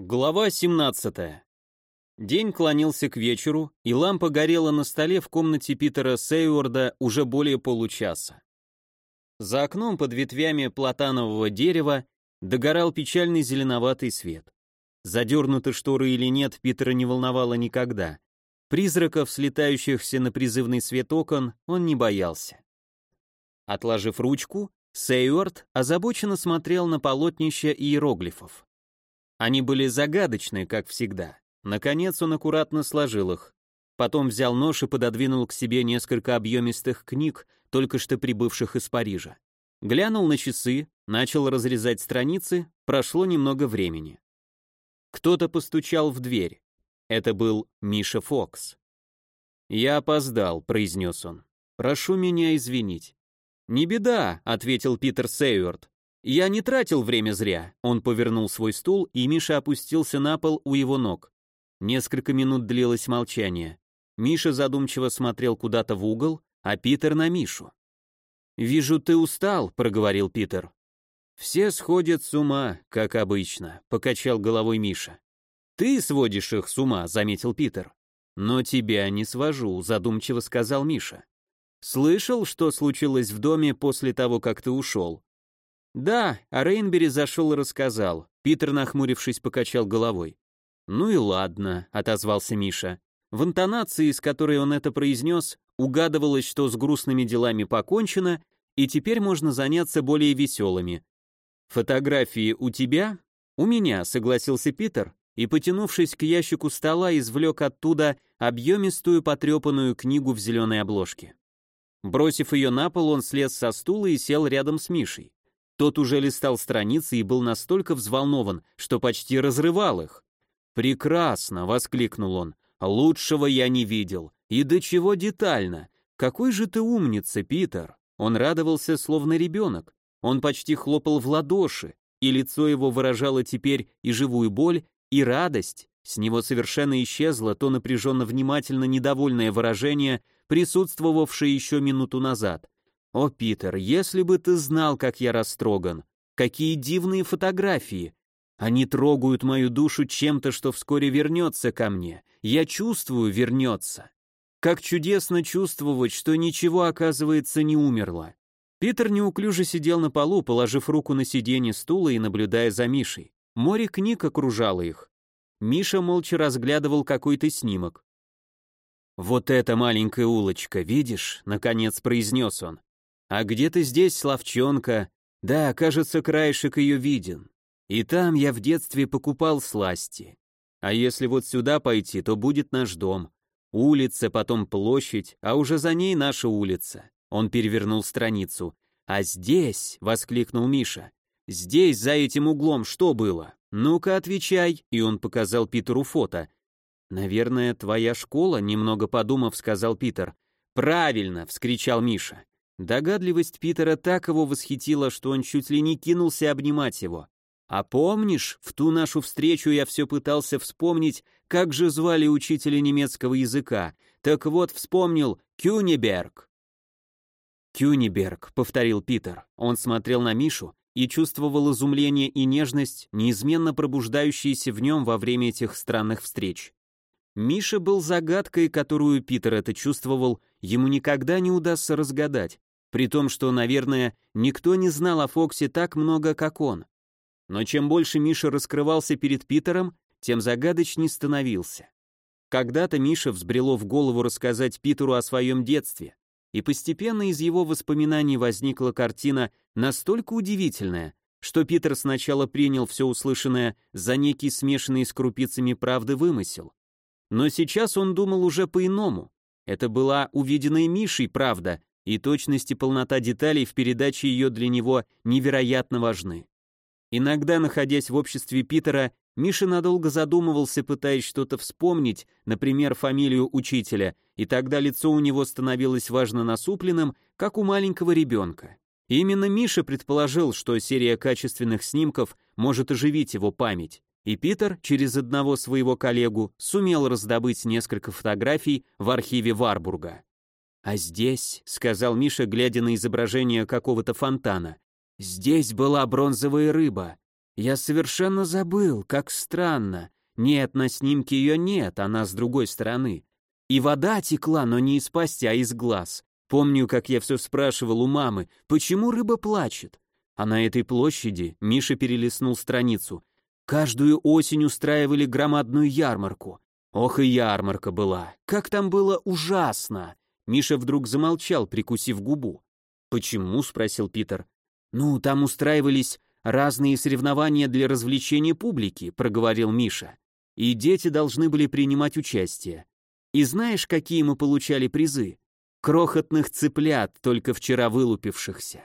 Глава 17. День клонился к вечеру, и лампа горела на столе в комнате Питера Сейуорда уже более получаса. За окном под ветвями платанового дерева догорал печальный зеленоватый свет. Задернуты шторы или нет, Питера не волновало никогда. Призраков, слетающихся на призывный свет окон, он не боялся. Отложив ручку, Сейуорд озабоченно смотрел на полотнища иероглифов. Они были загадочны, как всегда. Наконец он аккуратно сложил их. Потом взял нож и пододвинул к себе несколько объемистых книг, только что прибывших из Парижа. Глянул на часы, начал разрезать страницы, прошло немного времени. Кто-то постучал в дверь. Это был Миша Фокс. «Я опоздал», — произнес он. «Прошу меня извинить». «Не беда», — ответил Питер Сейверт. «Я не тратил время зря». Он повернул свой стул, и Миша опустился на пол у его ног. Несколько минут длилось молчание. Миша задумчиво смотрел куда-то в угол, а Питер на Мишу. «Вижу, ты устал», — проговорил Питер. «Все сходят с ума, как обычно», — покачал головой Миша. «Ты сводишь их с ума», — заметил Питер. «Но тебя не свожу», — задумчиво сказал Миша. «Слышал, что случилось в доме после того, как ты ушел?» «Да, а Рейнбери зашел и рассказал». Питер, нахмурившись, покачал головой. «Ну и ладно», — отозвался Миша. В интонации, с которой он это произнес, угадывалось, что с грустными делами покончено, и теперь можно заняться более веселыми. «Фотографии у тебя?» «У меня», — согласился Питер, и, потянувшись к ящику стола, извлек оттуда объемистую потрепанную книгу в зеленой обложке. Бросив ее на пол, он слез со стула и сел рядом с Мишей. Тот уже листал страницы и был настолько взволнован, что почти разрывал их. «Прекрасно!» — воскликнул он. «Лучшего я не видел. И до чего детально! Какой же ты умница, Питер!» Он радовался, словно ребенок. Он почти хлопал в ладоши, и лицо его выражало теперь и живую боль, и радость. С него совершенно исчезло то напряженно внимательно недовольное выражение, присутствовавшее еще минуту назад. «О, Питер, если бы ты знал, как я растроган! Какие дивные фотографии! Они трогают мою душу чем-то, что вскоре вернется ко мне. Я чувствую, вернется. Как чудесно чувствовать, что ничего, оказывается, не умерло. Питер неуклюже сидел на полу, положив руку на сиденье стула и наблюдая за Мишей. Море книг окружало их. Миша молча разглядывал какой-то снимок. «Вот эта маленькая улочка, видишь?» — наконец произнес он. А где-то здесь Славчонка. Да, кажется, краешек ее виден. И там я в детстве покупал сласти. А если вот сюда пойти, то будет наш дом. Улица, потом площадь, а уже за ней наша улица. Он перевернул страницу. А здесь, воскликнул Миша. Здесь, за этим углом, что было? Ну-ка, отвечай. И он показал Питеру фото. Наверное, твоя школа, немного подумав, сказал Питер. Правильно, вскричал Миша. Догадливость Питера так его восхитила, что он чуть ли не кинулся обнимать его. А помнишь, в ту нашу встречу я все пытался вспомнить, как же звали учителя немецкого языка. Так вот, вспомнил Кюниберг. Кюниберг, повторил Питер. Он смотрел на Мишу и чувствовал изумление и нежность, неизменно пробуждающиеся в нем во время этих странных встреч. Миша был загадкой, которую Питер это чувствовал, ему никогда не удастся разгадать при том, что, наверное, никто не знал о Фоксе так много, как он. Но чем больше Миша раскрывался перед Питером, тем загадочней становился. Когда-то Миша взбрело в голову рассказать Питеру о своем детстве, и постепенно из его воспоминаний возникла картина настолько удивительная, что Питер сначала принял все услышанное за некий смешанный с крупицами правды вымысел. Но сейчас он думал уже по-иному. Это была увиденная Мишей правда, и точность и полнота деталей в передаче ее для него невероятно важны. Иногда, находясь в обществе Питера, Миша надолго задумывался, пытаясь что-то вспомнить, например, фамилию учителя, и тогда лицо у него становилось важно насупленным, как у маленького ребенка. И именно Миша предположил, что серия качественных снимков может оживить его память. И Питер, через одного своего коллегу, сумел раздобыть несколько фотографий в архиве Варбурга. «А здесь», — сказал Миша, глядя на изображение какого-то фонтана, «здесь была бронзовая рыба. Я совершенно забыл, как странно. Нет, на снимке ее нет, она с другой стороны. И вода текла, но не из пасти, а из глаз. Помню, как я все спрашивал у мамы, почему рыба плачет. А на этой площади Миша перелистнул страницу. Каждую осень устраивали громадную ярмарку. Ох и ярмарка была. Как там было ужасно. Миша вдруг замолчал, прикусив губу. «Почему?» — спросил Питер. «Ну, там устраивались разные соревнования для развлечения публики», — проговорил Миша. «И дети должны были принимать участие. И знаешь, какие мы получали призы? Крохотных цыплят, только вчера вылупившихся».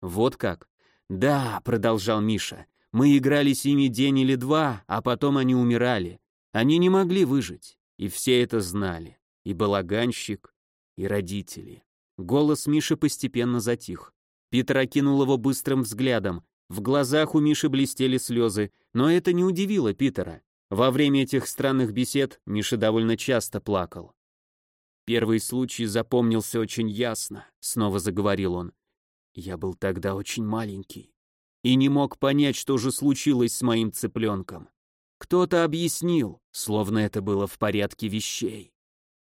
«Вот как?» «Да», — продолжал Миша, — «мы играли с ними день или два, а потом они умирали. Они не могли выжить, и все это знали. И балаганщик, и родители». Голос Миши постепенно затих. Питер окинул его быстрым взглядом. В глазах у Миши блестели слезы, но это не удивило Питера. Во время этих странных бесед Миша довольно часто плакал. Первый случай запомнился очень ясно, снова заговорил он. Я был тогда очень маленький и не мог понять, что же случилось с моим цыпленком. Кто-то объяснил, словно это было в порядке вещей.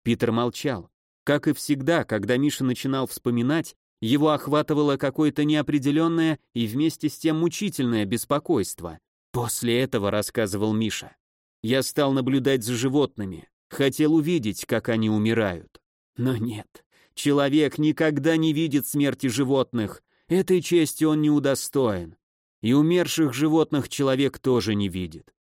Питер молчал. Как и всегда, когда Миша начинал вспоминать, его охватывало какое-то неопределенное и вместе с тем мучительное беспокойство. После этого, рассказывал Миша, я стал наблюдать за животными, хотел увидеть, как они умирают. Но нет, человек никогда не видит смерти животных, этой чести он не удостоен. И умерших животных человек тоже не видит.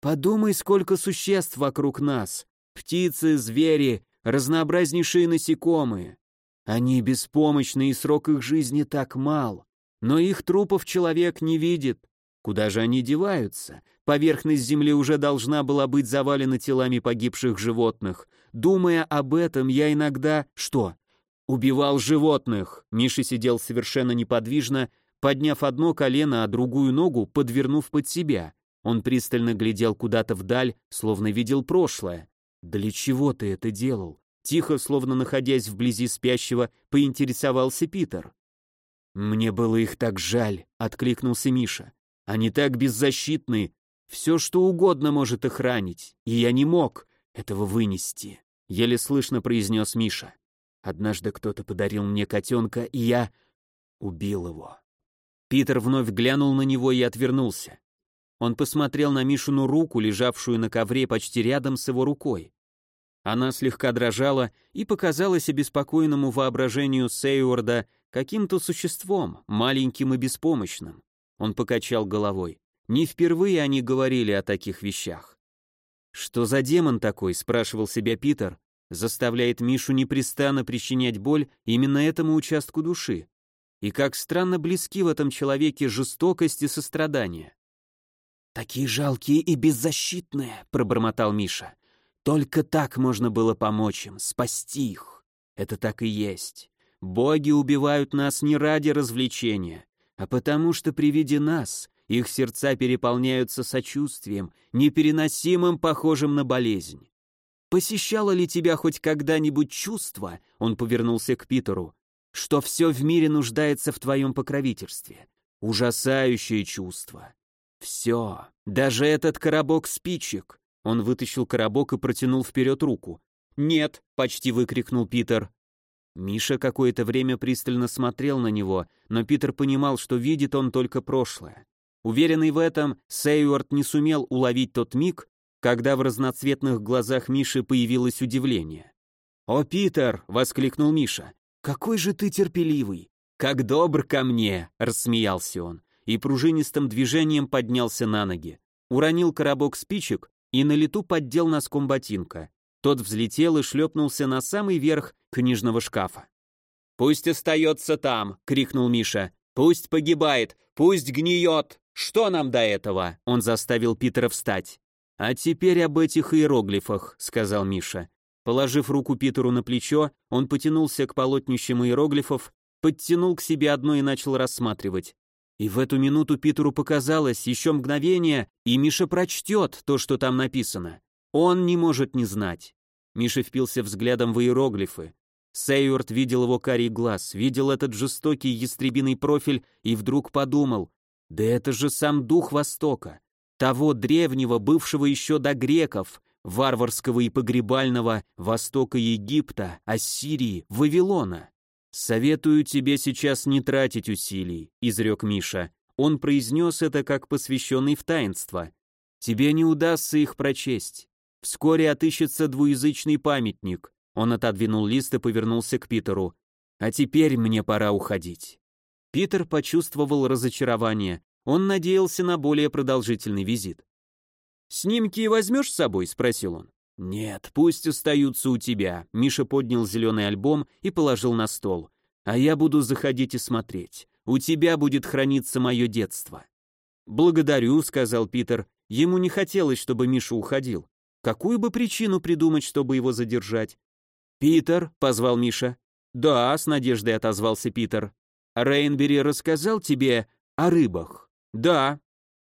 Подумай, сколько существ вокруг нас. Птицы, звери, разнообразнейшие насекомые. Они беспомощны, и срок их жизни так мал. Но их трупов человек не видит. Куда же они деваются? Поверхность земли уже должна была быть завалена телами погибших животных. Думая об этом, я иногда... Что? Убивал животных. Миша сидел совершенно неподвижно, подняв одно колено, а другую ногу подвернув под себя. Он пристально глядел куда-то вдаль, словно видел прошлое. «Для чего ты это делал?» Тихо, словно находясь вблизи спящего, поинтересовался Питер. «Мне было их так жаль», — откликнулся Миша. «Они так беззащитны. Все, что угодно может их ранить, и я не мог этого вынести», — еле слышно произнес Миша. «Однажды кто-то подарил мне котенка, и я убил его». Питер вновь глянул на него и отвернулся. Он посмотрел на Мишину руку, лежавшую на ковре почти рядом с его рукой. Она слегка дрожала и показалась обеспокоенному воображению Сейуорда каким-то существом, маленьким и беспомощным. Он покачал головой. Не впервые они говорили о таких вещах. «Что за демон такой?» — спрашивал себя Питер, заставляет Мишу непрестанно причинять боль именно этому участку души. И как странно близки в этом человеке жестокость и сострадание. «Такие жалкие и беззащитные», — пробормотал Миша. «Только так можно было помочь им, спасти их. Это так и есть. Боги убивают нас не ради развлечения, а потому что при виде нас их сердца переполняются сочувствием, непереносимым, похожим на болезнь. Посещало ли тебя хоть когда-нибудь чувство, он повернулся к Питеру, что все в мире нуждается в твоем покровительстве? Ужасающее чувство. Все, даже этот коробок спичек. Он вытащил коробок и протянул вперед руку. «Нет!» — почти выкрикнул Питер. Миша какое-то время пристально смотрел на него, но Питер понимал, что видит он только прошлое. Уверенный в этом, Сейуарт не сумел уловить тот миг, когда в разноцветных глазах Миши появилось удивление. «О, Питер!» — воскликнул Миша. «Какой же ты терпеливый! Как добр ко мне!» — рассмеялся он и пружинистым движением поднялся на ноги. Уронил коробок спичек и на лету поддел носком ботинка. Тот взлетел и шлепнулся на самый верх книжного шкафа. «Пусть остается там!» — крикнул Миша. «Пусть погибает! Пусть гниет! Что нам до этого?» Он заставил Питера встать. «А теперь об этих иероглифах», — сказал Миша. Положив руку Питеру на плечо, он потянулся к полотнищам иероглифов, подтянул к себе одно и начал рассматривать. И в эту минуту Питеру показалось еще мгновение, и Миша прочтет то, что там написано. Он не может не знать. Миша впился взглядом в иероглифы. Сейюрт видел его карий глаз, видел этот жестокий ястребиный профиль и вдруг подумал, Да это же сам дух Востока, того древнего, бывшего еще до греков, варварского и погребального Востока Египта, Ассирии, Вавилона. «Советую тебе сейчас не тратить усилий», — изрек Миша. Он произнес это как посвященный в таинство. «Тебе не удастся их прочесть. Вскоре отыщется двуязычный памятник». Он отодвинул лист и повернулся к Питеру. «А теперь мне пора уходить». Питер почувствовал разочарование. Он надеялся на более продолжительный визит. «Снимки возьмешь с собой?» — спросил он. «Нет, пусть остаются у тебя», — Миша поднял зеленый альбом и положил на стол. «А я буду заходить и смотреть. У тебя будет храниться мое детство». «Благодарю», — сказал Питер. Ему не хотелось, чтобы Миша уходил. Какую бы причину придумать, чтобы его задержать? «Питер», — позвал Миша. «Да», — с надеждой отозвался Питер. «Рейнбери рассказал тебе о рыбах?» «Да».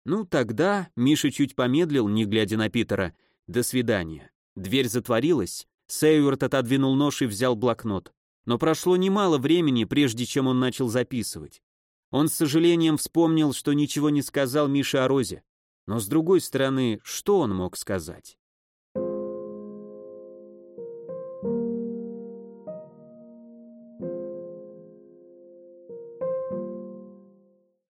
«Ну, тогда...» — Миша чуть помедлил, не глядя на Питера. «До свидания». Дверь затворилась, Сейверт отодвинул нож и взял блокнот. Но прошло немало времени, прежде чем он начал записывать. Он с сожалением вспомнил, что ничего не сказал Мише о Розе. Но с другой стороны, что он мог сказать?